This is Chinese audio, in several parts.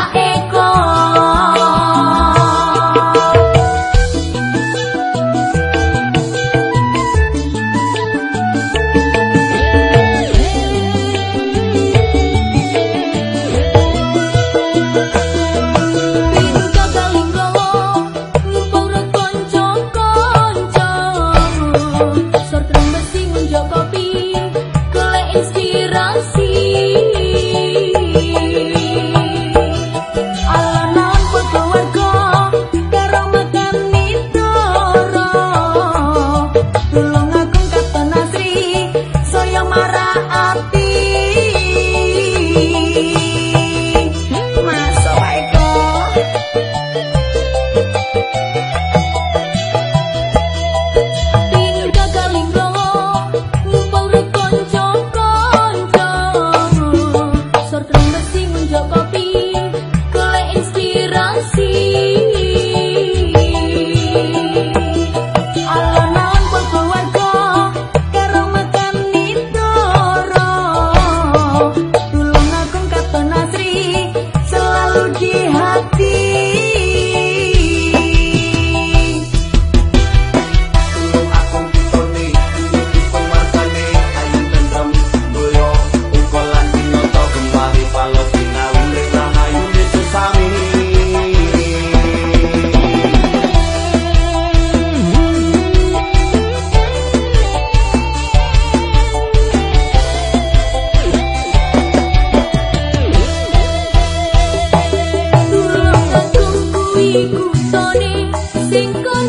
A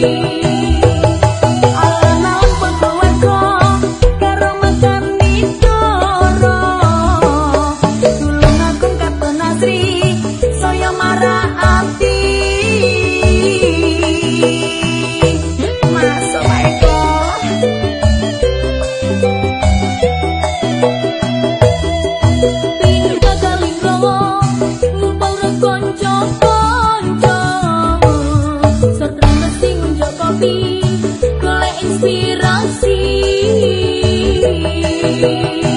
你。You.